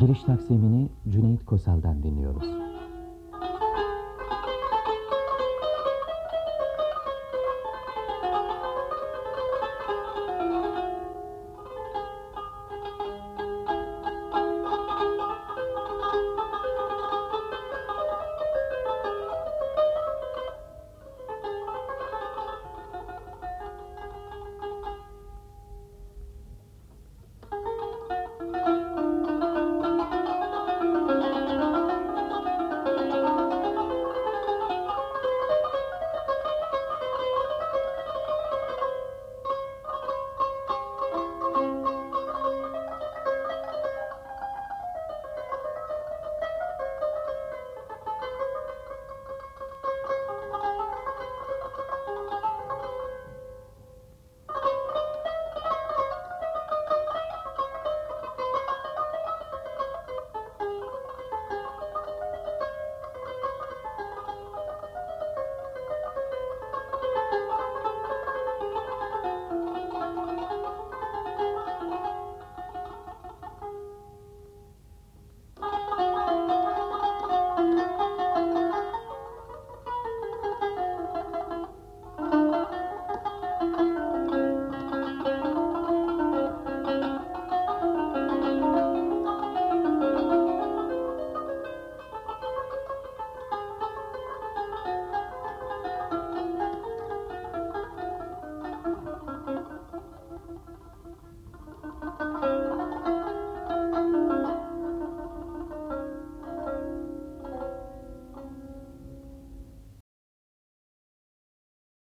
Giriş taksimini Cüneyt Kosal'dan dinliyoruz.